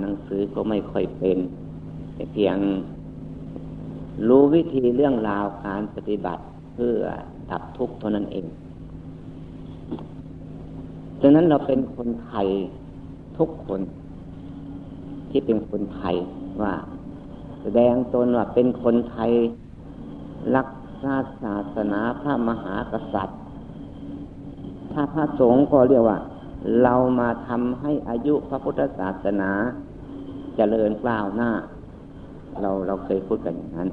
หนังสือก็ไม่ค่อยเป็นเพียงรู้วิธีเรื่องราวการปฏิบัติเพื่อดับทุกข์เท่านั้นเองดังนั้นเราเป็นคนไทยทุกคน ที่เป็นคนไทยว่า แสดงตนว่าเป็นคนไทยรักษาศาสนาพระมหากษัตริย์ ถ้าพระสงฆ์ก็เรียกว่า เรามาทำให้อายุพระพุทธศาสนา เจริญกล้าวหน้า เราเราเคยพูดกันอย่างนั้น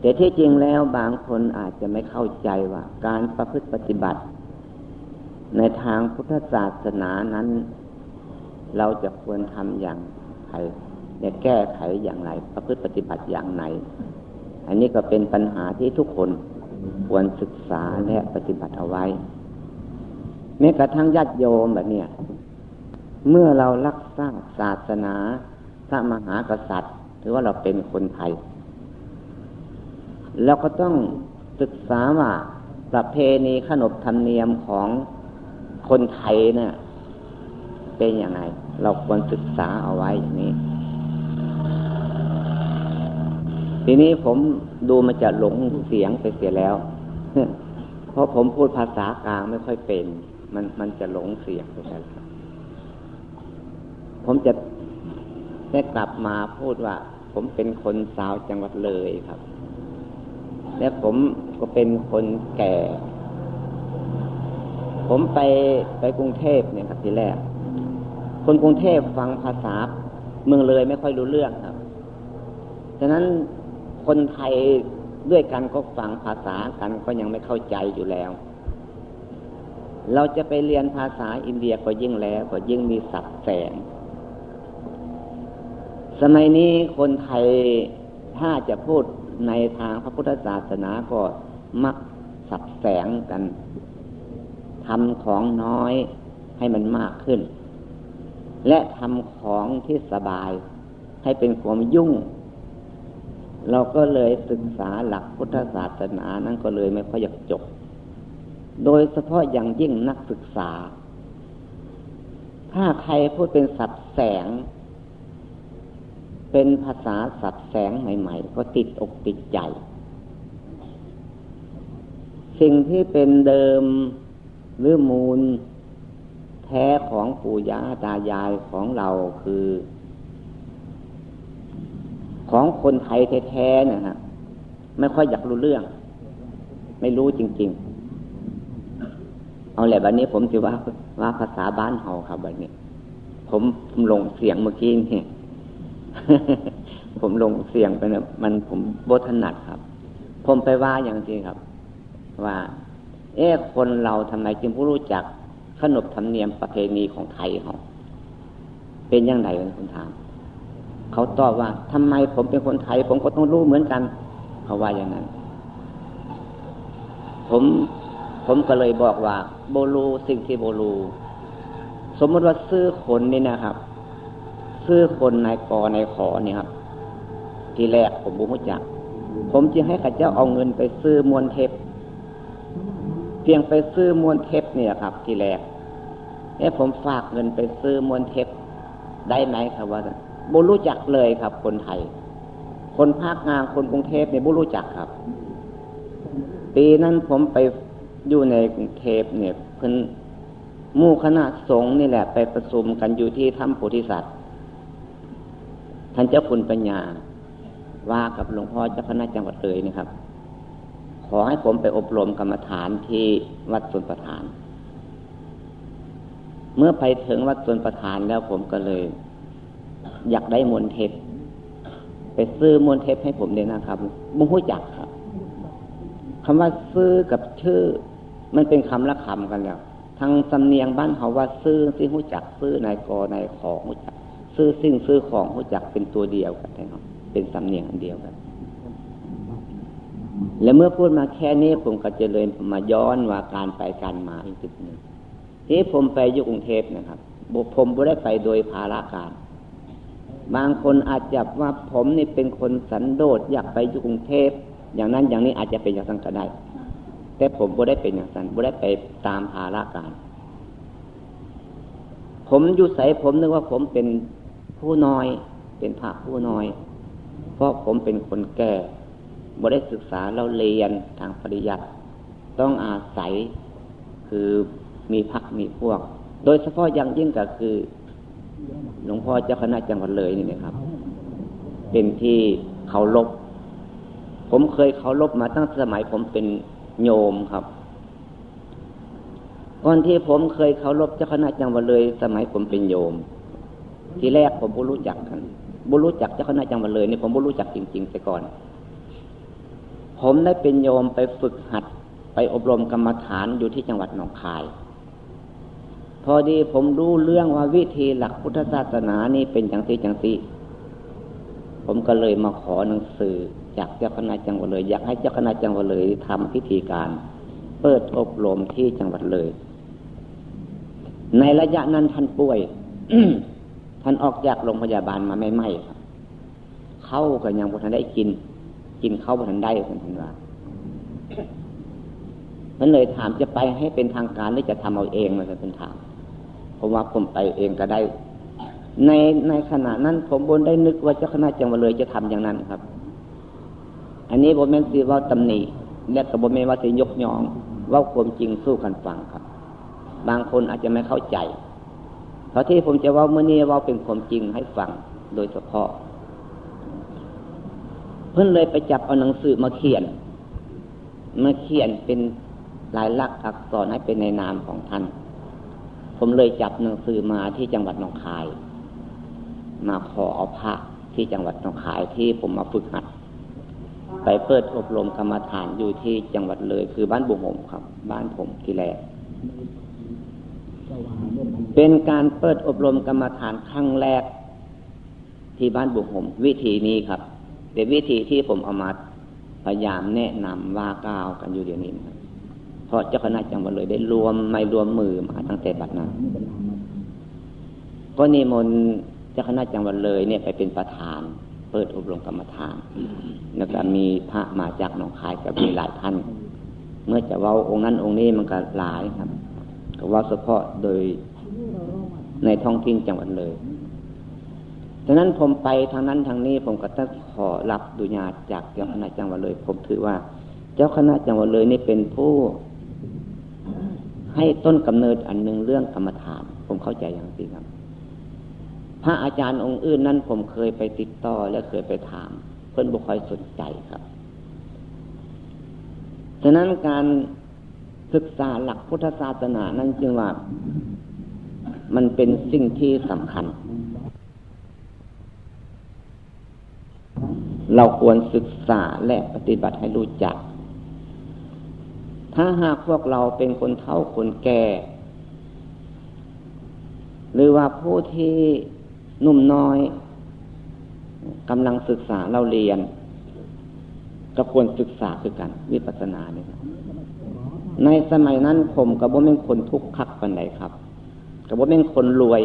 แต่ที่จริงแล้วบางคนอาจจะไม่เข้าใจว่า การประพฤติปฏิบัติ ในทางพุทธศาสนานั้น เราจะควรทำอย่างไรจะแก้ไขอย่างไร ประพฤติปฏิบัติอย่างไรอันนี้ก็เป็นปัญหาที่ทุกคนควรศึกษาและปฏิบัติเอาไว้แม้กระทั่งญาติโยมแบบนี้ เมื่อเรารักษางศาสนาพระมหากษัตริย์ถือว่าเราเป็นคนไทย เราก็ต้องศึกษาว่าประเพณีขนบธรรมเนียมของคนไทยเนี่ยเป็นยังไง เราควรศึกษาเอาไว้อย่างนี้ ทีนี้ผมดูมันจะหลงเสียงไปเสียแล้ว เพราะผมพูดภาษากลางไม่ค่อยเป็น มันมันจะหลงเสียงไปแล้ว ผมจะได้กลับมาพูดว่า ผมเป็นคนสาวจังหวัดเลยครับ และผมก็เป็นคนแก่ ผมไปไปกรุงเทพเนี่ยครับทีแรก คนกรุงเทพฟังภาษาเมืองเลยไม่ค่อยรู้เรื่องครับ ฉะนั้นคนไทยด้วยกันก็ฟังภาษากันก็ยังไม่เข้าใจอยู่แล้ว เราจะไปเรียนภาษาอินเดียก็ยิ่งแล้วก็ยิ่งมีสับแสง สมัยนี้คนไทยถ้าจะพูดในทางพระพุทธศาสนาก็มักสับแสงกันทำของน้อยให้มันมากขึ้น และทำของที่สบายให้เป็นความยุ่ง เราก็เลยศึกษาหลักพุทธศาสนานั้นก็เลยไม่ค่อยอยากจบ โดยเฉพาะอย่างยิ่งนักศึกษา ถ้าใครพูดเป็นสับแสง เป็นภาษาสับแสงใหม่ ๆ ก็ติดอกติดใจ สิ่งที่เป็นเดิมหรือมูล แท้ของปู่ย่าตายายของเราคือ ของคนไทยแท้ๆนะฮะไม่ค่อยอยากรู้เรื่อง ไม่รู้จริง ๆ เอาแหละบัดนี้ผมจะว่าว่าภาษาบ้านเฮาครับบัดนี้ ผมผมลงเสียงเมื่อกี้นี่ ผมลงเสียงไปนะมันผมบทนัดครับ ผมไปว่าอย่างจริงครับ ว่า เอ๊ะคนเราทำไมจึงผู้รู้จักขนบธรรมเนียมประเพณีของไทยเขาเป็นยังไงเป็นคนถาม เขาตอบว่าทำไมผมเป็นคนไทย ผมก็ต้องรู้เหมือนกัน เขาว่าอย่างนั้น ผมผมก็เลยบอกว่า โบลูสิ่งที่โบลู สมมติว่าซื้อคนนี่นะครับ ซื้อคนนายกนายขอเนี่ยครับ ทีแรกผมบูมจัก ผมจึงให้ข้าเจ้าเอาเงินไปซื้อมวลเทปเพียงไปซื้อมวลเทปเนี่ยครับ ทีแรกเอ้ผมฝากเงินไปซื้อมวลเทปได้ไหมครับว่าบุรู้จักเลยครับ คนไทย คนภาคงานคนกรุงเทพเนี่ยบุรู้จักครับ ปีนั้นผมไปอยู่ในกรุงเทพเนี่ยเพิ่นมู่คณะสงฆ์นี่แหละ ไปประชุมกันอยู่ที่ถ้ำโพธิสัตว์ ท่านเจ้าคุณปัญญา ว่ากับหลวงพ่อเจ้าคณะจังหวัดเลยนะครับ ขอให้ผมไปอบรมกรรมฐานที่วัดสุนประธาน เมื่อไปถึงวัดสุนประธานแล้วผมก็เลย อยากได้มวลเทปไปซื้อมวลเทปให้ผมเลยนะครับบุ้งหูจักครับคำว่าซื้อกับชื่อ มันเป็นคำละคำกันแล้วทางสำเนียงบ้านเขาว่าซื้อที่หู้จักซื้อนายกนายขอหูจัก ซื้อสิ่งซื้อของหูจักเป็นตัวเดียวกันนะครับเป็นสำเนียงอันเดียวกัน และเมื่อพูดมาแค่นี้ผมก็จะเลยมาย้อนว่าการไปการมาอีกจุดหนึ่งที่ผมไปอยู่กรุงเทพนะครับผมไม่ได้ไปโดยภาระการ บางคนอาจจะว่าผมนี่เป็นคนสันโดษอยากไปอยู่กรุงเทพอย่างนั้นอย่างนี้อาจจะเป็นอย่างนั้นก็ได้ แต่ผมบ่ได้เป็นอย่างนั้นบ่ได้ไปตามภาระการ ผมอยู่ใสผมนึกว่าผมเป็น ผู้น้อย เป็นพระผู้น้อย เพราะผมเป็นคนแก่บ่ได้ศึกษาเราเรียนทางปริยัติต้องอาศัยคือมีพักมีพวก โดยเฉพาะอย่างยิ่งก็คือ หลวงพ่อเจ้าคณะจังหวัดเลยนี่นะครับ เป็นที่เคารพผมเคยเคารพมาตั้งสมัยผมเป็นโยมครับก่อนที่ผมเคยเคารพเจ้าคณะจังหวัดเลย สมัยผมเป็นโยม ที่แรกผมบุรู้จักกันบุรู้จักเจ้าคณะจังหวัดเลยเนี่ยผมบุรู้จักจริงๆแต่ก่อน ผมได้เป็นโยมไปฝึกหัดไปอบรมกรรมฐานอยู่ที่จังหวัดหนองคาย พอดีผมรู้เรื่องว่าวิธีหลักพุทธศาสนานี่เป็นอย่างที่จังที่ผมก็เลยมาขอหนังสือจากเจ้าคณะจังหวัดเลย อยากให้เจ้าคณะจังหวัดเลยทำพิธีการ เปิดอบรมที่จังหวัดเลย ในระยะนั้นท่านป่วย ท่านออกจากโรงพยาบาลมาไม่ไม่ครับเข้าก็ยังบ่ทันได้กิน กินเข้าบ่ทันได้ท่านว่ามันเลยถามจะไปให้เป็นทางการหรือจะทำเอาเองมาเป็นถามผมว่าผมไปเองก็ได้ ในในขณะนั้นผมบนได้นึกว่าเจ้าคณะจังหวัดเลยจะทำอย่างนั้นครับ อันนี้บมเมนสีว่าตำหนิและกับบมเมนว่าจะยกยอง ว่าความจริงสู้กันฟังครับ บางคนอาจจะไม่เข้าใจ ราะที่ผมจะว่าเมื่อนี้ว่าเป็นความจริงให้ฟังโดยเฉพาะ เพื่อนเลยไปจับเอาหนังสือมาเขียน มาเขียนเป็นลายลักษณ์อักษรให้เป็นในนามของท่าน ผมเลยจับหนังสือมาที่จังหวัดหนองคาย มาขอเอาพระที่จังหวัดหนองคายที่ผมมาฝึกหัด ไปเปิดอบรมกรรมฐานอยู่ที่จังหวัดเลย คือบ้านบุหมครับ บ้านผมที่แรก เป็นการเปิดอบรมกรรมฐานครั้งแรก ที่บ้านบุหมวิธีนี้ครับ เป็นวิธีที่ผมเอามาพยายามแนะนำว่ากล่าวกันอยู่เดี๋ยวนี้ครับเพราะเจ้าคณะจังหวัดเลยได้รวมไม่รวมมือมาตั้งแต่บัดนั้นก็นิมนต์เจ้าคณะจังหวัดเลยเนี่ยไปเป็นประธาน เปิดอบรมกรรมฐาน แล้วก็มีพระมาจากหนองคายกับมีหลายท่าน เมื่อจะเว่าองค์นั้นองค์นี้มันก็หลายครับ ว่าเฉพาะโดยในท้องถิ่นจังหวัดเลยดังนั้นผมไปทางนั้นทางนี้ผมก็ต้องขอรับดุญาจากเจ้าคณะจังหวัดเลย ผมถือว่า เจ้าคณะจังหวัดเลยนี่เป็นผู้ ให้ต้นกำเนิดอันหนึ่งเรื่องกรรมฐาน ผมเข้าใจอย่างนี้ครับ พระอาจารย์องค์อื่นนั้นผมเคยไปติดต่อและเคยไปถาม เพื่อนบุคคลสนใจครับฉะนั้นการ ศึกษาหลักพุทธศาสนานั้นจึงว่า มันเป็นสิ่งที่สำคัญ เราควรศึกษาและปฏิบัติให้รู้จัก ถ้าหากพวกเราเป็นคนเฒ่าคนแก่ หรือว่าผู้ที่นุ่มน้อยกำลังศึกษาเราเรียน ก็ควรศึกษาคือกันวิปัสสนาเนี่ย ในสมัยนั้นผมกับว่เป็นคนทุกข์คักปันไหนครับกับว่เป็นคนรวย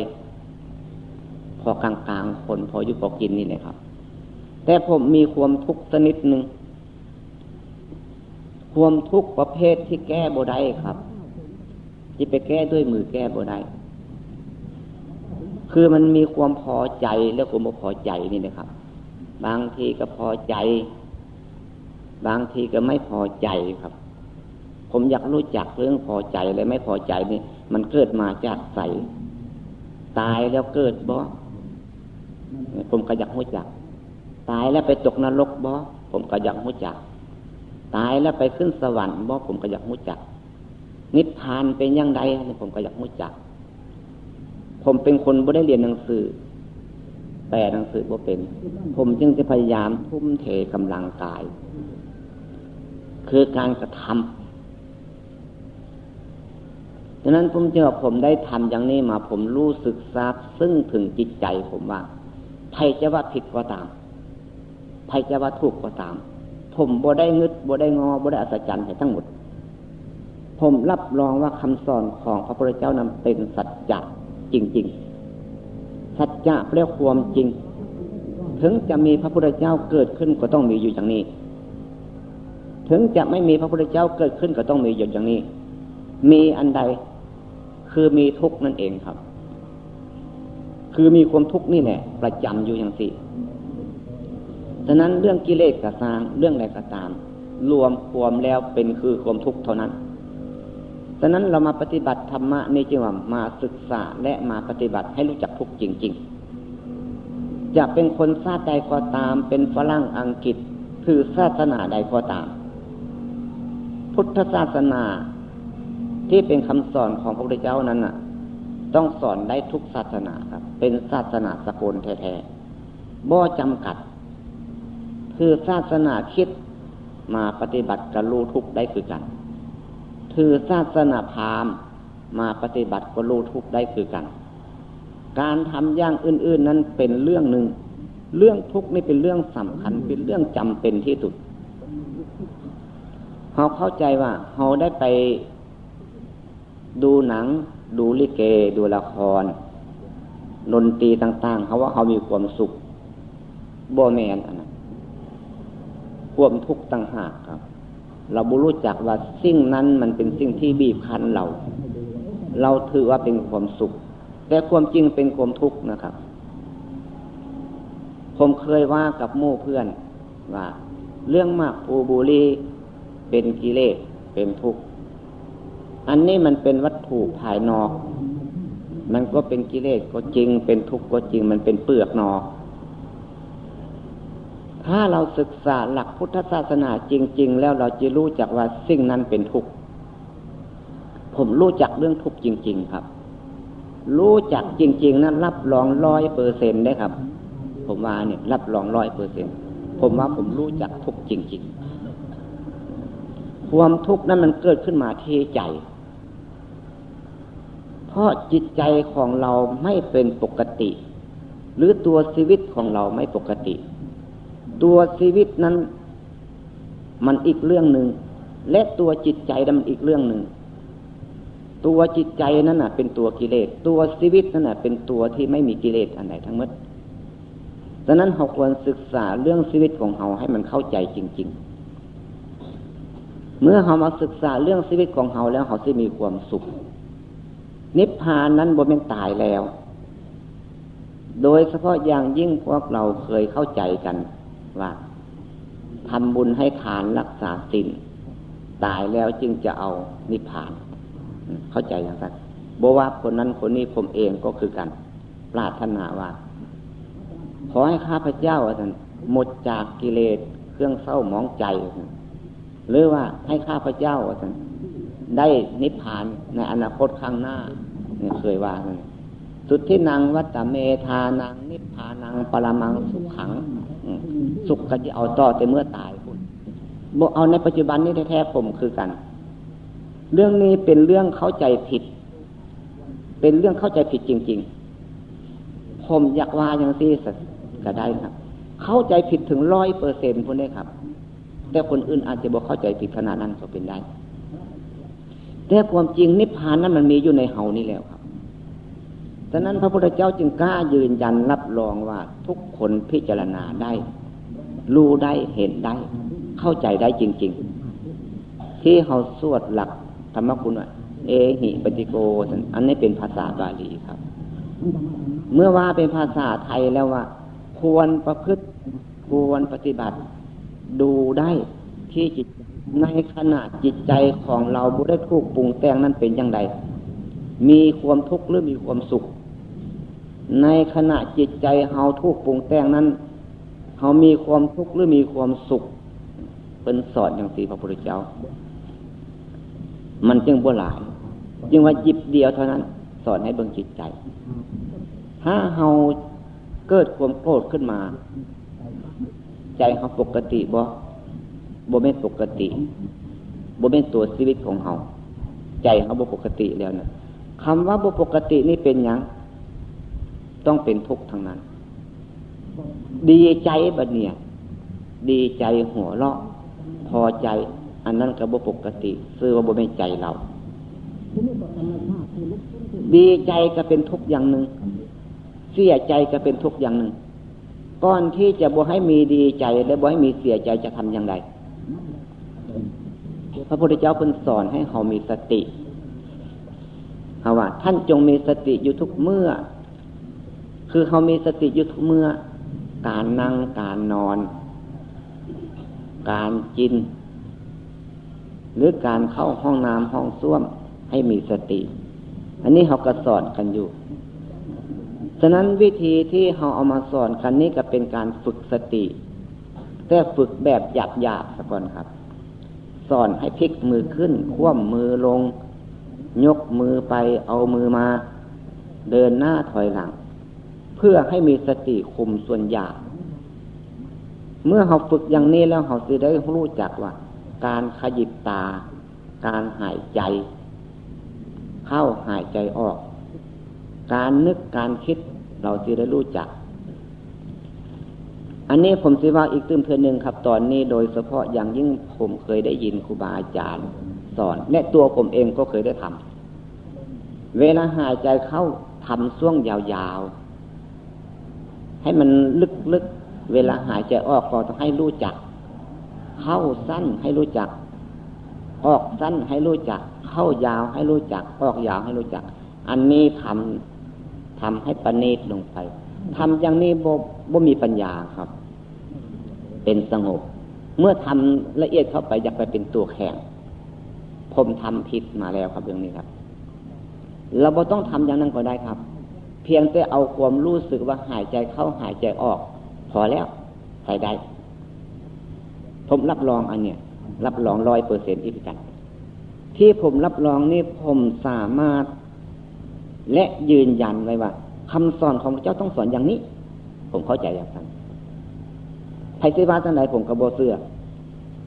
พอกลางๆคนพออยู่พอกินนี่เลยครับ แต่ผมมีความทุกข์สนิดหนึ่งความทุกข์ประเภทที่แก้บ่ได้ครับที่ไปแก้ด้วยมือแก้บ่ได้คือมันมีความพอใจและความไม่พอใจนี่นะครับ บางทีก็พอใจ บางทีก็ไม่พอใจครับ ผมอยากรู้จักเรื่องพอใจและไม่พอใจนี่ มันเกิดมาจากใสตายแล้วเกิดบ่ผมก็อยากรู้จัก ตายแล้วไปตกนรกบ่ผมก็อยากรู้จัก ตายแล้วไปขึ้นสวรรค์บ่ผมก็อยากรู้จัก นิพพานเป็นยังไงผมก็อยากรู้จัก ผมเป็นคนบ่ได้เรียนหนังสือแปลหนังสือบ่เป็น ผมจึงจะพยายามทุ่มเทกำลังกาย คือการกระทำ ดังนั้นผมเจอผมได้ทำอย่างนี้มา ผมรู้สึกทราบซึ่งถึงจิตใจผมว่าใครจะว่าผิดก็ตามใครจะว่าถูกก็ตาม ผมบ่ได้งึดบ่ได้งอบ่ได้อัศจรรย์ทั้งหมด ผมรับรองว่าคำสอนของพระพุทธเจ้านั้นเป็นสัจจะจริง ๆ สัจจะเรียกความจริง ถึงจะมีพระพุทธเจ้าเกิดขึ้นก็ต้องมีอยู่อย่างนี้ ถึงจะไม่มีพระพุทธเจ้าเกิดขึ้นก็ต้องมีอยู่อย่างนี้ มีอันใด คือมีทุกข์นั่นเองครับ คือมีความทุกข์นี่แหละประจำอยู่อย่างสิฉะนั้นเรื่องกิเลสกระซางเรื่องอะไรก็ตาม รวมความแล้วเป็นคือความทุกข์เท่านั้นฉะนั้นเรามาปฏิบัติธรรมะนี่จึงว่ามาศึกษาและมาปฏิบัติให้รู้จักทุกข์จริง ๆ จะเป็นคนชาติใดก็ตาม เป็นฝรั่งอังกฤษ ถือศาสนาใดก็ตาม พุทธศาสนา ที่เป็นคำสอนของพระพุทธเจ้านั้นน่ะ ต้องสอนได้ทุกศาสนาครับ เป็นศาสนาสกลแท้ๆบ่จำกัด คือศาสนาคิดมาปฏิบัติกับรู้ทุกได้คือกัน ถือศาสนาพราหมณ์มาปฏิบัติก็รู้ทุกได้คือกัน การทำอย่างอื่น ๆ นั้นเป็นเรื่องหนึ่ง เรื่องทุกนี่เป็นเรื่องสำคัญ เป็นเรื่องจำเป็นที่สุดเขาเข้าใจว่าเขาได้ไป ดูหนัง ดูลิเก ดูละครดนตรีต่าง ๆ เขาว่าเขามีความสุขโบแมนอันนั้นความทุกข์ต่างหากครับ เราบุรู้จักว่าสิ่งนั้นมันเป็นสิ่งที่บีบคั้นเรา เราถือว่าเป็นความสุข แต่ความจริงเป็นความทุกข์นะครับ ผมเคยว่ากับโม่เพื่อนว่า เรื่องมากปูบุรีเป็นกิเลสเป็นทุกข์ อันนี้มันเป็นวัตถุภายนอก มันก็เป็นกิเลสก็จริง เป็นทุกข์ก็จริง มันเป็นเปลือกนอกถ้าเราศึกษาหลักพุทธศาสนาจริง ๆ แล้วเราจะรู้จักว่าสิ่งนั้นเป็นทุกข์ ผมรู้จักเรื่องทุกข์จริง ๆ ครับ รู้จักจริง ๆนั้นรับรองร้อยเปอร์เซ็นได้ครับ ผมว่าเนี่ย รับรองร้อยเปอร์เซ็นผมว่าผมรู้จักทุกข์จริง ๆ ความทุกข์นั้นมันเกิดขึ้นมาที่ใจ เพราะจิตใจของเราไม่เป็นปกติ หรือตัวชีวิตของเราไม่ปกติ ตัวชีวิตนั้น มันอีกเรื่องหนึ่งและตัวจิตใจนั้นมันอีกเรื่องหนึ่งตัวจิตใจนั้นน่ะ เป็นตัวกิเลส ตัวชีวิตนั้นน่ะ เป็นตัวที่ไม่มีกิเลสอันใดทั้งหมดดังนั้นเราควรศึกษาเรื่องชีวิตของเราให้มันเข้าใจจริง ๆ เมื่อเรามาศึกษาเรื่องชีวิตของเราแล้วเราจะมีความสุข นิพพานนั้นบนเป็นตายแล้ว โดยเฉพาะอย่างยิ่งพวกเราเคยเข้าใจกันว่าทำบุญให้ทานรักษาศีลตายแล้วจึงจะเอานิพพาน เข้าใจอย่างนั้นบว่าคนนั้นคนนี้ผมเองก็คือกัน ปรารถนาว่า ขอให้ข้าพเจ้าอาจารย์หมดจากกิเลสเครื่องเศร้าหมองใจ หรือว่าให้ข้าพเจ้าอาจารย์ ได้นิพพานในอนาคตข้างหน้าเนี่ยเคยว่าสุดที่นางวัตเมธานังนิพพานังปรมังสุขขัง สุขก็จะเอาต่อแต่เมื่อตายคุณบอกเอาในปัจจุบันนี้แท้ๆผมคือกัน เรื่องนี้เป็นเรื่องเข้าใจผิด เป็นเรื่องเข้าใจผิดจริง ๆ ผมอยากว่าอย่างที่ก็ได้ครับ เข้าใจผิดถึงร้อยเปอร์เซ็นต์พวกนี้ครับ แต่คนอื่นอาจจะบอกเข้าใจผิดขนาดนั้นก็เป็นได้ แต่ความจริงนิพพานนั้นมันมีอยู่ในเฮานี่แล้วครับฉะนั้นพระพุทธเจ้าจึงกล้ายืนยันรับรองว่าทุกคนพิจารณาได้ รู้ได้เห็นได้ เข้าใจได้จริง ๆ ที่เขาสวดหลักธรรมคุณว่าเอหิปฏิโกอันนี้เป็นภาษาบาลีครับ เมื่อว่าเป็นภาษาไทยแล้วว่า ควรประพฤติควรปฏิบัติ ดูได้ที่จิต ในขณะจิตใจของเราบุได้ถูกปรุงแต่งนั้นเป็นอย่างไร มีความทุกข์หรือมีความสุข ในขณะจิตใจเฮาทุกปรุงแต่งนั้นเฮามีความทุกข์หรือมีความสุข เป็นสอนอย่างสีพระพุทธเจ้า มันจึงบ่หลาย จึงว่าจิบเดียวเท่านั้น สอนให้เบิ่งจิตใจ ถ้าเฮาเกิดความโกรธขึ้นมา ใจเขาปกติบ่ บ่ไม่ปกติบ่เป็นตัวชีวิตของเฮาใจเขาบ่ปกติแล้วนะคำว่าบ่ปกตินี่เป็นอย่างต้องเป็นทุกข์ทั้งนั้น ดีใจบัดเนี่ย ดีใจหัวเราะ พอใจ อันนั้นก็บ่ปกติซื้อว่าบ่ไม่ใจเราดีใจก็เป็นทุกข์อย่างหนึ่งเสียใจก็เป็นทุกข์อย่างหนึ่งก่อนที่จะบ่ให้มีดีใจและบ่ให้มีเสียใจจะทำอย่างไร ระพุทธเจ้าเพิ่นสอนให้เขามีสติเาว่า ท่านจงมีสติอยู่ทุกเมื่อ คือเขามีสติอยู่ทุกเมื่อ การนั่งการนอน การกิน หรือการเข้าห้องน้ำห้องส้วมให้มีสติ อันนี้เขาก็สอนกันอยู่ฉะนั้นวิธีที่เขาเอามาสอนกันนี้ก็เป็นการฝึกสติ แต่ฝึกแบบหยาบหยาบสักก่อนครับ สอนให้พลิกมือขึ้น คว่ำมือลง ยกมือไปเอามือมา เดินหน้าถอยหลัง เพื่อให้มีสติคุมส่วนหยาบเมื่อเขาฝึกอย่างนี้แล้วเขาจะได้รู้จักว่า การขยิบตา การหายใจ เข้าหายใจออก การนึกการคิดเราจะได้รู้จัก อันนี้ผมสิว่าอีกตื้มเทือหนึ่งครับ ตอนนี้โดยเฉพาะอย่างยิ่งผมเคยได้ยินครูบาอาจารย์สอนและตัวผมเองก็เคยได้ทำเวลาหายใจเข้าทำช่วงยาวๆ ให้มันลึกๆ เวลาหายใจออกก็ต้องให้รู้จัก เข้าสั้นให้รู้จัก ออกสั้นให้รู้จัก เข้ายาวให้รู้จัก ออกยาวให้รู้จัก อันนี้ทำทำให้ประณีตลงไปทำอย่างนี้บ่บ่มีปัญญาครับ เป็นสงบ เมื่อทำละเอียดเข้าไปอยากไปเป็นตัวแข็งผมทำผิดมาแล้วครับเรื่องนี้ครับ เราบ่ต้องทำอย่างนั้นก็ได้ครับ เพียงแต่เอาความรู้สึกว่าหายใจเข้าหายใจออก พอแล้วใส่ได้ผมรับรองอันเนี้ยรับรองร้อยเปอร์เซ็นต์ที่พิการที่ผมรับรองนี่ผมสามารถ และยืนยันไว้ว่าคำสอนของพระเจ้าต้องสอนอย่างนี้ ผมเข้าใจอย่างนั้น ไพศวาท่านใดผมกระโบเสื้อ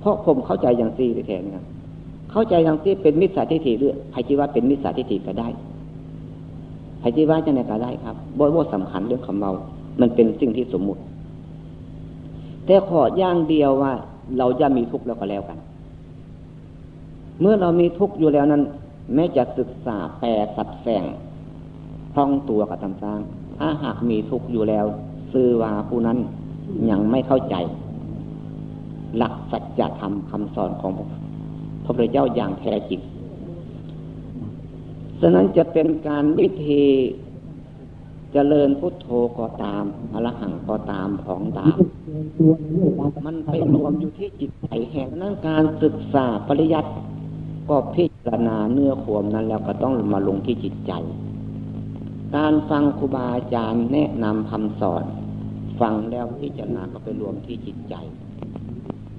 เพราะผมเข้าใจอย่างซีไปแทนครับเข้าใจอย่างซีเป็นมิจฉาทิฏฐิหรือไพศวาเป็นมิจฉาทิฏฐิก็ได้ไพศวาจะไหนก็ได้ครับบ่บ่สำคัญเรื่องคำเมา มันเป็นสิ่งที่สมมุติ แต่ขอย่างเดียวว่า เราจะมีทุกข์แล้วก็แล้วกัน เมื่อเรามีทุกข์อยู่แล้วนั้น แม้จะศึกษาแปลสัดแสงคล่องตัวกับตำสร้างถ้าหากมีทุกข์อยู่แล้วซื้อว่าผู้นั้น ยังไม่เข้าใจ หลักสัจธรรมคำสอนของพระพุทธเจ้าอย่างแท้จริงฉะนั้นจะเป็นการวิธีจเจริญพุทโธก็ตามอรหังก็ตามของตาม มันไปรวมอยู่ที่จิตใจแห่งนั้นการศึกษาปริยัติก็พิจารณาเนื้อขวมนั้นแล้วก็ต้องมาลงที่จิตใจ การฟังครูบาอาจารย์แนะนำคำสอน ฟังแล้วพิจารณาก็ไปรวมที่จิตใจ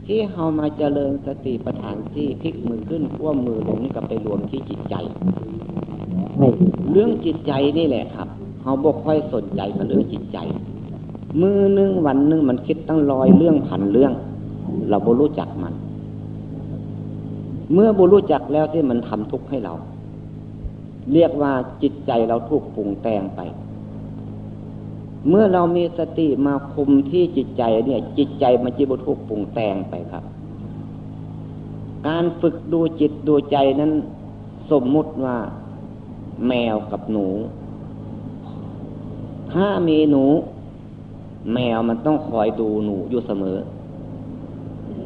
ที่เฮามาเจริญสติปัฏฐานที่พลิกมือขึ้นขั้วมือลงนี่ก็ไปรวมที่จิตใจเรื่องจิตใจนี่แหละครับเฮาบกค่อยสนใจกับเรื่องจิตใจ มือนึงวันนึงมันคิดตั้งลอยเรื่องผันเรื่อง เราบ่รู้จักมัน เมื่อบ่รู้จักแล้วที่มันทำทุกข์ให้เรา เรียกว่าจิตใจเราถูกปรุงแต่งไป เมื่อเรามีสติมาคุมที่จิตใจเนี่ย จิตใจมันจะบุกปรุงแต่งไปครับ การฝึกดูจิตดูใจนั้น สมมุติว่า แมวกับหนู ถ้ามีหนู แมวมันต้องคอยดูหนูอยู่เสมอ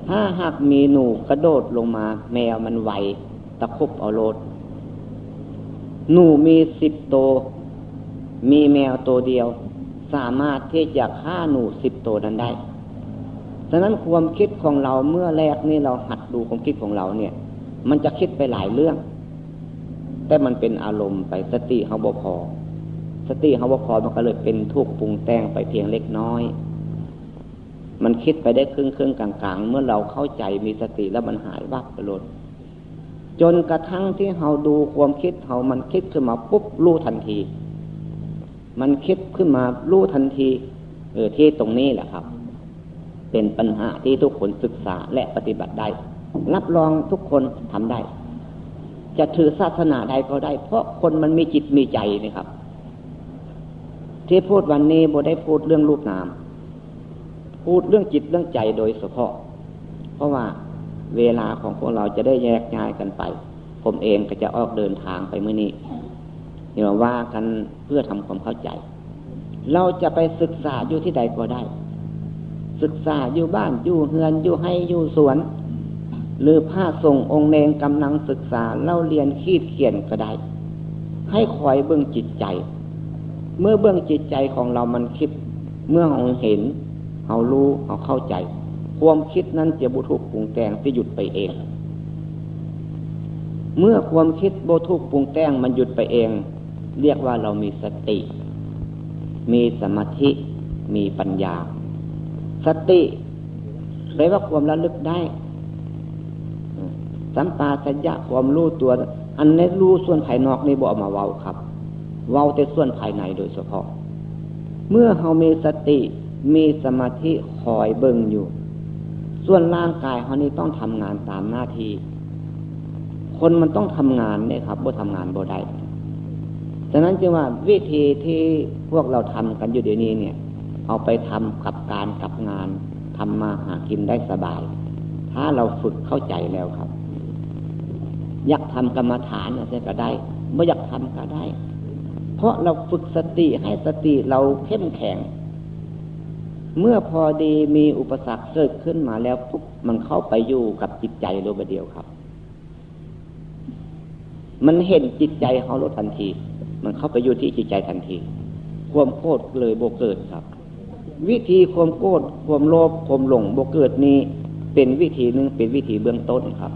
ถ้าหากมีหนูกระโดดลงมา แมวมันไหวตะคุบเอาโลดหนูมีสิบตัวมีแมวตัวเดียว สามารถที่จะฆ่าหนูสิบตัวนั้นได้ฉะนั้นความคิดของเราเมื่อแรกนี่เราหัดดูความคิดของเราเนี่ย มันจะคิดไปหลายเรื่อง แต่มันเป็นอารมณ์ไปสติเขาบกพอ สติเขาบกพอมันก็เลยเป็นทุกข์ปรุงแต่งไปเพียงเล็กน้อย มันคิดไปได้ครึ่งครึ่งกลางๆ เมื่อเราเข้าใจมีสติแล้วมันหายวับไปลดจนกระทั่งที่เราดูความคิดเรามันคิดขึ้นมาปุ๊บรู้ทันที มันคิดขึ้นมารู้ทันที เออที่ตรงนี้แหละครับ เป็นปัญหาที่ทุกคนศึกษาและปฏิบัติได้ รับรองทุกคนทำได้ จะถือศาสนาใดก็ได้ เพราะคนมันมีจิตมีใจนี่ครับ ที่พูดวันนี้โบได้พูดเรื่องรูปนาม พูดเรื่องจิตเรื่องใจโดยเฉพาะ เพราะว่าเวลาของพวกเราจะได้แยกย้ายกันไป ผมเองก็จะออกเดินทางไปเมื่อนี้ เดี๋ยวว่ากันเพื่อทำความเข้าใจ เราจะไปศึกษาอยู่ที่ใดก็ได้ ศึกษาอยู่บ้านอยู่เฮือนอยู่ให้อยู่สวน หรือผ้าส่งองค์เนงกำลังศึกษาเล่าเรียนขีดเขียนก็ได้ ให้คอยเบื้องจิตใจ เมื่อเบื้องจิตใจของเรามันคิด เมื่อเราเห็นเรารู้เราเข้าใจ ความคิดนั้นจะบุทุกปรุงแต่งที่หยุดไปเองเมื่อความคิดบุทุกปรุงแต่งมันหยุดไปเอง เรียกว่าเรามีสติ มีสมาธิ มีปัญญา สติแปลว่าความระลึกได้สัมปาสัญญะความรู้ตัว อันนี้รู้ส่วนภายนอกในบ่อมาเว้าครับ เว้าแต่ส่วนภายในโดยเฉพาะ เมื่อเรามีสติ มีสมาธิคอยเบิ่งอยู่ ส่วนร่างกายเขานี่ต้องทำงานตามหน้าที่ คนมันต้องทำงานเนี่ยครับบ่ทำงานบ่ได้ ฉะนั้นจึงว่าวิธีที่พวกเราทำกันอยู่เดี๋ยวนี้เนี่ย เอาไปทำกับการกับงานทำมาหากินได้สบาย ถ้าเราฝึกเข้าใจแล้วครับ อยากทำกรรมฐานเนี่ยก็ได้ไม่อยากทำก็ได้ เพราะเราฝึกสติให้สติเราเข้มแข็ง เมื่อพอดีมีอุปสรรคเกิดขึ้นมาแล้วปุ๊บมันเข้าไปอยู่กับจิตใจโดยเดียวครับ มันเห็นจิตใจเขาลดทันที มันเข้าไปอยู่ที่จิตใจทันที ความโกรธเลยโบเกิดครับ วิธีความโกรธความโลภความหลงโบเกิดนี้เป็นวิธีหนึ่งเป็นวิธีเบื้องต้นครับ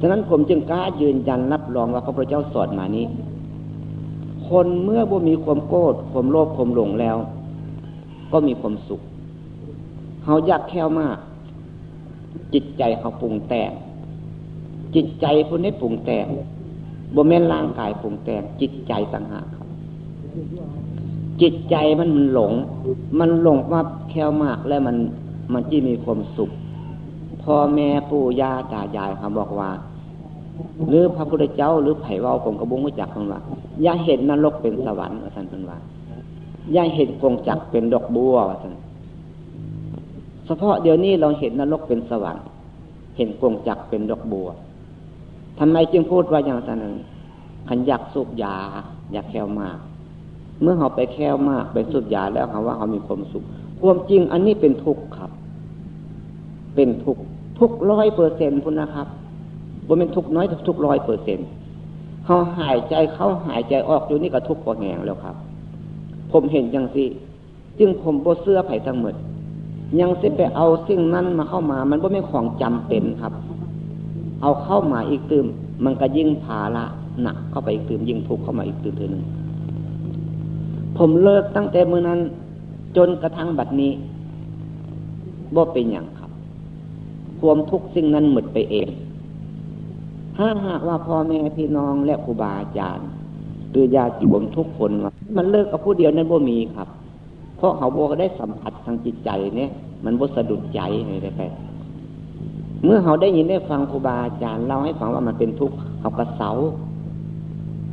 ฉะนั้นผมจึงกล้ายืนยันรับรองว่าพระพุทธเจ้าสอนมานี้ คนเมื่อบ่มีความโกรธความโลภความหลงแล้ว ก็มีความสุขเขาอยากแค่มาก จิตใจเขาปรุงแต่งจิตใจคนนี้ปรุงแต่ง บ่แม่นร่างกายปรุงแต่งจิตใจต่างหากครับ จิตใจมันมันหลง มันหลงว่าแค่มากแล้วมันมันที่มีความสุขพ่อแม่ปู่ย่าตายายเขาบอกว่า หรือพระพุทธเจ้าหรือไผ่ว่าผมกระบุ้งมาจากคนว่า อย่าเห็นนรกเป็นสวรรค์ว่าท่านเป็นว่า อย่าเห็นกงจักเป็นดอกบัวว่าท่านเฉพาะเดี๋ยวนี้เราเห็นนรกเป็นสวรรค์ เห็นกงจักเป็นดอกบัว ทำไมจึงพูดว่าอย่างนั้นขันอยากสูบยา อยากแควมาก เมื่อเขาไปแควมากไปสุดยาแล้วเขาว่าเขามีความสุขความจริงอันนี้เป็นทุกข์ครับ เป็นทุกข์ทุกร้อยเปอร์เซ็นต์พุ่นนะครับบ่เป็นทุกน้อยทุกร้อยเปอร์เซ็นต์เขาหายใจเขาหายใจออกอยู่นี่ก็ทุกข์กว่าแหงแล้วครับ ผมเห็นอย่างสิจึงผมโบเสื้อไผ่ทั้งหมดยังสิไปเอาสิ่งนั้นมาเข้ามา มันบ่ไม่ของจำเป็นครับ เอาเข้ามาอีกตืมมันก็ยิ่งภาระหนักเข้าไปอีกตืมยิ่งทุกข์เข้ามาอีกตืมเท่านึงผมเลิกตั้งแต่เมื่อนั้น จนกระทั่งบัดนี้บ่เป็นอย่างครับ ความทุกข์สิ่งนั้นหมดไปเองถ้าหากว่าพ่อแม่พี่น้องและครูบาอาจารย์หรือญาติบมทุกคนว่ามันเลิกกับผู้เดียวนั้นบ่มีครับ เพราะเขาบอกได้สัมผัสทางจิตใจเนี่ย มันบ่สะดุดใจเลยไป เมื่อเขาได้ยินได้ฟังครูบาอาจารย์เล่าให้ฟังว่ามันเป็นทุกข์เขากระเสา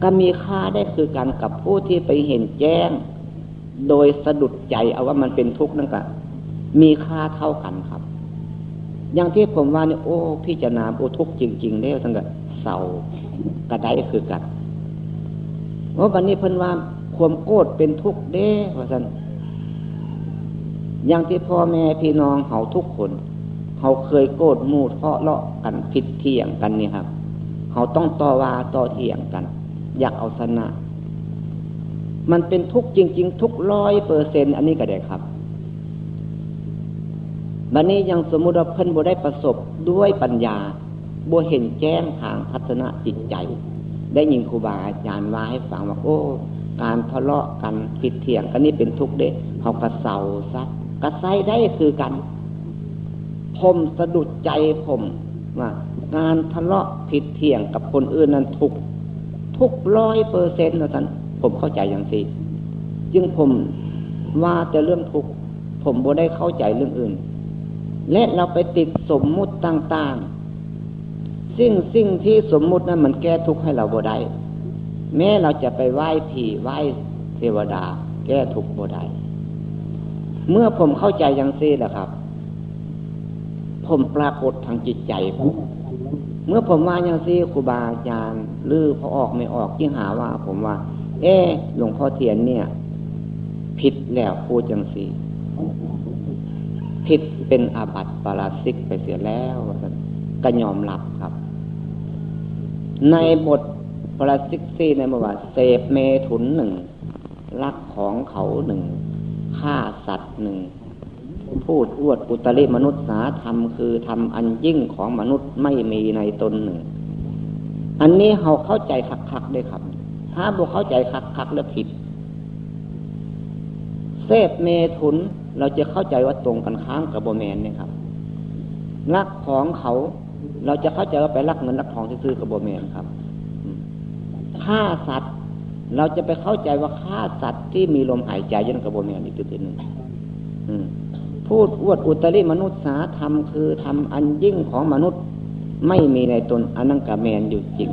ก็มีค่าได้คือกันกับผู้ที่ไปเห็นแจ้ง โดยสะดุดใจเอาว่ามันเป็นทุกข์นั่นก็มีค่าเท่ากันครับ อย่างที่ผมว่าเนี่ยโอ้พิจารณาโอ้ทุกข์จริงๆได้ทั้งกับเศร้ากระไดคือกันเพราวันนี้เพิ่นว่าความโกรธเป็นทุกข์เด้เพราะฉะนั้นอย่างที่พ่อแม่พี่น้องเขาทุกคน เขาเคยโกรธมูดเพราะเลาะกันผิดเที่ยงกันนี่ครับ เขาต้องต่อว่าต่อเที่ยงกัน อยากเอาชนะ มันเป็นทุกจริง ๆ ทุกร้อยเปอร์เซ็นอันนี้ก็ได้ครับบันนี้ยังสมมุติว่าเพิ่นบ่ได้ประสบด้วยปัญญาบ่เห็นแจ้งทางพัฒนาจิตใจ ได้ยินครูบาอาจารย์ว่าให้ฟังว่าโอ้การทะเลาะกันผิดเถียงกันนี่เป็นทุกข์เด้เขากระเซาซักกระไซได้คือกัน ผมสะดุดใจผมว่าการทะเลาะผิดเถียงกับคนอื่นนั้นทุกทุกร้อยเปอร์เซ็นต์นะท่านผมเข้าใจอย่างสิจึงผมว่าแต่เรื่องทุกผมบ่ได้เข้าใจเรื่องอื่น และเราไปติดสมมุติต่างๆสิ่งสิ่งที่สมมุตินั้นมันแก้ทุกข์ให้เราบ่ได้แม้เราจะไปไหว้ผีไหว้เทวดา แก้ทุกข์บ่ได้เมื่อผมเข้าใจอย่างซีแหละครับ ผมปรากฏทางจิตใจผมเมื่อผมว่าอย่างซีครูบาอาจารย์หรือพอออกไม่ออกยิ่งหาว่า ผมว่า เออหลวงพ่อเทียนเนี่ย ผิดแล้วพูดจังซีผิดเป็นอาบัติปาราซิกไปเสียแล้วก็ยอมรับครับ ในบทปาราซิกซีในบทว่าเสพเมถุนหนึ่งรักของเขาหนึ่งฆ่าสัตว์หนึ่ง พูดอวดอุตริมนุษย์สาธรรมคือทำอันยิ่งของมนุษย์ไม่มีในตนหนึ่ง อันนี้เขาเข้าใจคักๆด้วยครับ ถ้าบุเข้าใจคักๆแล้วผิดเซฟเมถุนเราจะเข้าใจว่าตรงกันข้ามกับโบแมนเนี่ยครับรักของเขาเราจะเข้าใจว่าไปรักเงินรักทองที่ซื้อกับโบแมนครับฆ่าสัตว์ เราจะไปเข้าใจว่าฆ่าสัตว์ที่มีลมหายใจยันกับโบแมนอีกตัวหนึ่ง พูดอวดอุตริมนุษย์สาธรรมคือทำอันยิ่งของมนุษย์ไม่มีในตนอนังกาแมนอยู่จริง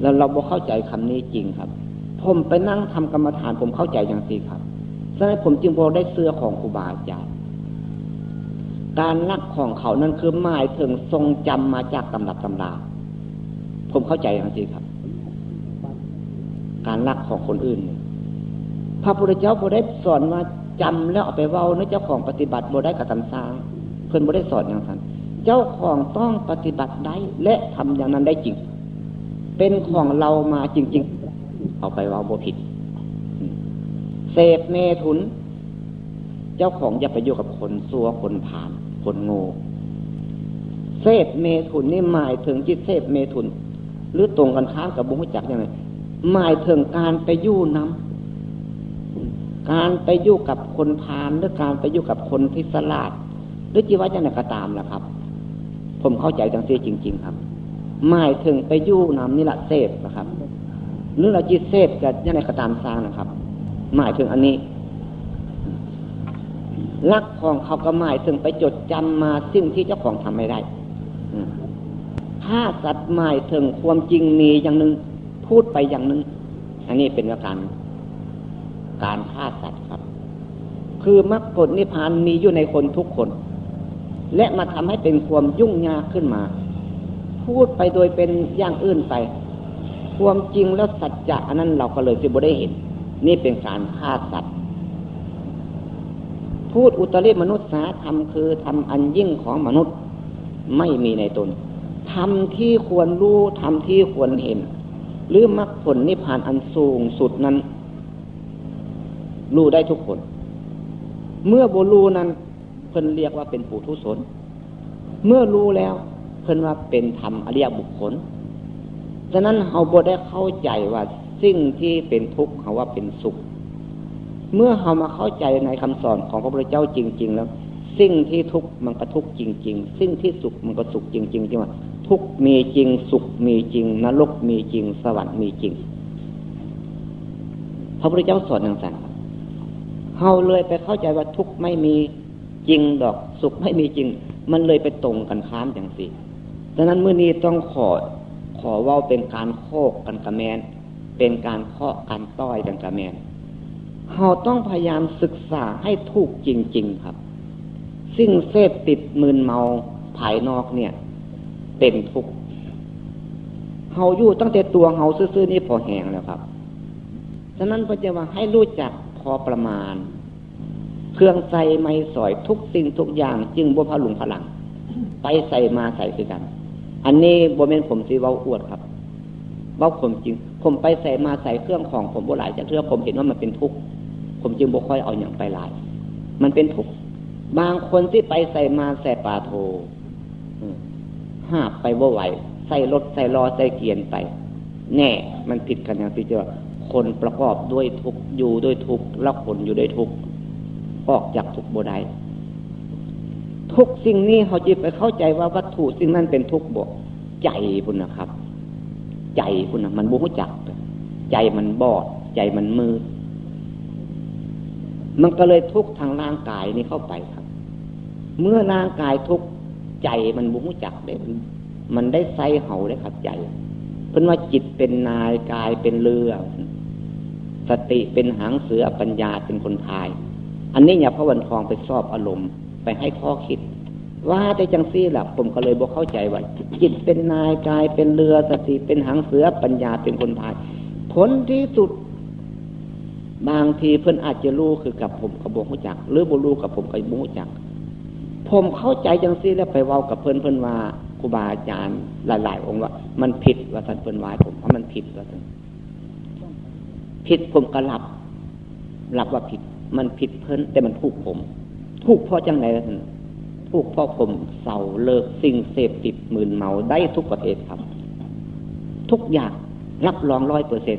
แล้วเราบ่เข้าใจคำนี้จริงครับ ผมไปนั่งทำกรรมฐานผมเข้าใจอย่างนี้ครับฉะนั้นผมจึงบอกได้เสื้อของครูบาอาจารย์การรักของเขานั่นคือหมายถึงทรงจำมาจากตำรับตำราผมเข้าใจอย่างนี้ครับ การรักของคนอื่น พระพุทธเจ้าพอได้สอนว่า จำแล้วเอาไปเว้าเนื้อเจ้าของปฏิบัติบ่ได้กับตำสร้างเพื่อนบ่ได้สอนอย่างนั้นเจ้าของต้องปฏิบัติได้และทำอย่างนั้นได้จริง เป็นของเรามาจริง ๆ เอาไปเว้าบ่ผิดเสพเมถุน เจ้าของอย่าไปอยู่กับคนซัวคนผ่าน คนโง่เสพเมถุนนี่หมายถึงจิตเสพเมถุน หรือตรงกันข้ามกับบุญจักยังไงหมายถึงการไปยู่น้ำ การไปยู่กับคนพานหรือการไปยู่กับคนที่สลาดหรือจีว่าจะไหนก็ตามแหละครับ ผมเข้าใจจังซี่จริง ๆ ครับหมายถึงไปยู่น้ำนี่แหละเสพนะครับหรือเราจิตเสพกับยังไงก็ตามสร้างนะครับ หมายถึงอันนี้รักของเขาก็หมายถึงไปจดจำมาสิ่งที่เจ้าของทำไม่ได้ถ้าสัตว์หมายถึงความจริงมีอย่างหนึ่งพูดไปอย่างหนึ่งอันนี้เป็นการ การฆ่าสัตว์ครับ คือมรรคผลนิพพานมีอยู่ในคนทุกคน และมาทำให้เป็นความยุ่งยากขึ้นมา พูดไปโดยเป็นอย่างอื่นไป ความจริงแล้วสัจจะอันนั้นเราก็เลยจะบ่ได้เห็น นี่เป็นการฆ่าสัตว์ พูดอุตริมนุษย์สาธรรมคือทำอันยิ่งของมนุษย์ไม่มีในตนทำที่ควรรู้ทำที่ควรเห็น หรือมรรคผลนิพพานอันสูงสุดนั้น รู้ได้ทุกคน เมื่อบุรูนั้นเพิ่นเรียกว่าเป็นผู้ทุศนเมื่อรู้แล้ว เพิ่นว่าเป็นธรรมอริยบุคคลฉะนั้นเราบ่ได้เข้าใจว่าสิ่งที่เป็นทุกข์เขาว่าเป็นสุข เมื่อเรามาเข้าใจในคำสอนของพระพุทธเจ้าจริง ๆ แล้ว สิ่งที่ทุกข์มันก็ทุกข์จริง ๆ สิ่งที่สุขมันก็สุขจริงๆจริงว่าทุกข์มีจริง สุขมีจริง นรกมีจริง สวรรค์มีจริง พระพุทธเจ้าสอนอย่างนั้น เราเลยไปเข้าใจว่าทุกข์ไม่มีจริงดอกสุขไม่มีจริง มันเลยไปตรงกันข้ามอย่างสิดังนั้นเมื่อนี้ต้องขอขอว่าเป็นการโคกกันกระแมน เป็นการเคาะการต้อยกันกระแมนเราต้องพยายามศึกษาให้ถูกจริง ๆ ครับ สิ่งเสพติดมืนเมาภายนอกเนี่ย เป็นทุกข์เฮาอยู่ตั้งแต่ตัวเฮาซื่อๆนี่พอแหงแล้วครับ ฉะนั้นพระเจ้าว่าให้รู้จัก อประมาณ เครื่องใส่ไม่สอยทุกสิ่งทุกอย่าง จึงบ่พลุงพลัง ไปใส่มาใส่คือกัน อันนี้บ่เมนผมสีเว้าอวดครับเว้าผมจริง ผมไปใส่มาใส่เครื่องของผมบ่หลายจากเรื่องผมเห็นว่ามันเป็นทุกข์ผมจึงบ่ค่อยเอาอย่างไปหลาย มันเป็นทุกข์บางคนที่ไปใส่มาใส่ปาโทห้าไปว่าไหวใส่รถใส่รอใส่เกียนไป แน่ มันผิดกันอย่างที่เจอ คนประกอบด้วยทุกอยู่ด้วยทุกแล้วคนอยู่ด้วยทุกออกจากทุกโบได้ทุกสิ่งนี้เขาจะไปเข้าใจว่าวัตถุสิ่งนั้นเป็นทุกบกใจพุ่นนะครับ ใจคุณนนะมันบุ้จัก ใจมันบอด ใจมันมืดมันก็เลยทุกทางร่างกายนี้เข้าไปครับ เมื่อร่างกายทุกใจมันบุ้จักเด้มันได้ใส่เห่าได้ขับใจ เพราะว่าจิตเป็นนายกายเป็นเรือ สติเป็นหางเสือปัญญาเป็นคนทาย อันนี้อย่าพระวันทองไปสอบอารมณ์ไปให้ข้อคิด ว่าแต่จังซี่แหละผมก็เลยบอกเข้าใจว่าจิตเป็นนายกายเป็นเรือสติเป็นหางเสือปัญญาเป็นคนพาย ผลที่สุด บางทีเพื่อนอาจจะรู้คือกับผมกับบุหูจัก หรือบุรู้กับผมกับบุหูจัก ผมเข้าใจจังซี่แล้วไปเว้ากับเพื่อนเพื่อนว่าครูบาอาจารย์หลาย ๆ องค์ว่า มันผิดว่าท่านเพื่อนวายผมเพราะมันผิดว่าท่าน ผิดผมก็หลับหลับว่าผิด มันผิดเพิ่นแต่มันถูกผมถูกเพราะจังไรท่านถูกเพราะผมเศร้าเลิกสิ่งเสพติดมืนเมาได้ทุกประเภทครับ ทุกอย่างรับรองร้อยเปอร์เซ็น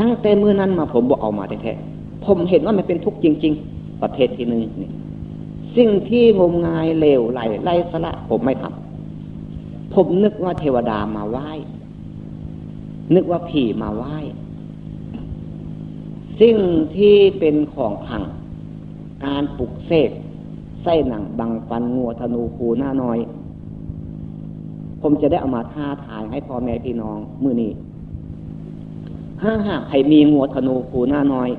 ตั้งแต่เมื่อนั้นมาผมบอกเอามาแท้ๆผมเห็นว่ามันเป็นทุกข์จริง ๆ ประเภทที่หนึ่งนี่สิ่งที่งมงายเลวไหลไล่สละผมไม่ทำผมนึกว่าเทวดามาไหว้ นึกว่าผีมาไหว้ สิ่งที่เป็นของขัง การปลุกเสกไส้หนังบังฟันงัวธนูคูหน้าน้อย ผมจะได้เอามาท่าทายให้พ่อแม่พี่น้องมือนี้ถ้าหากใครมีงัวธนูคูหน้าน้อย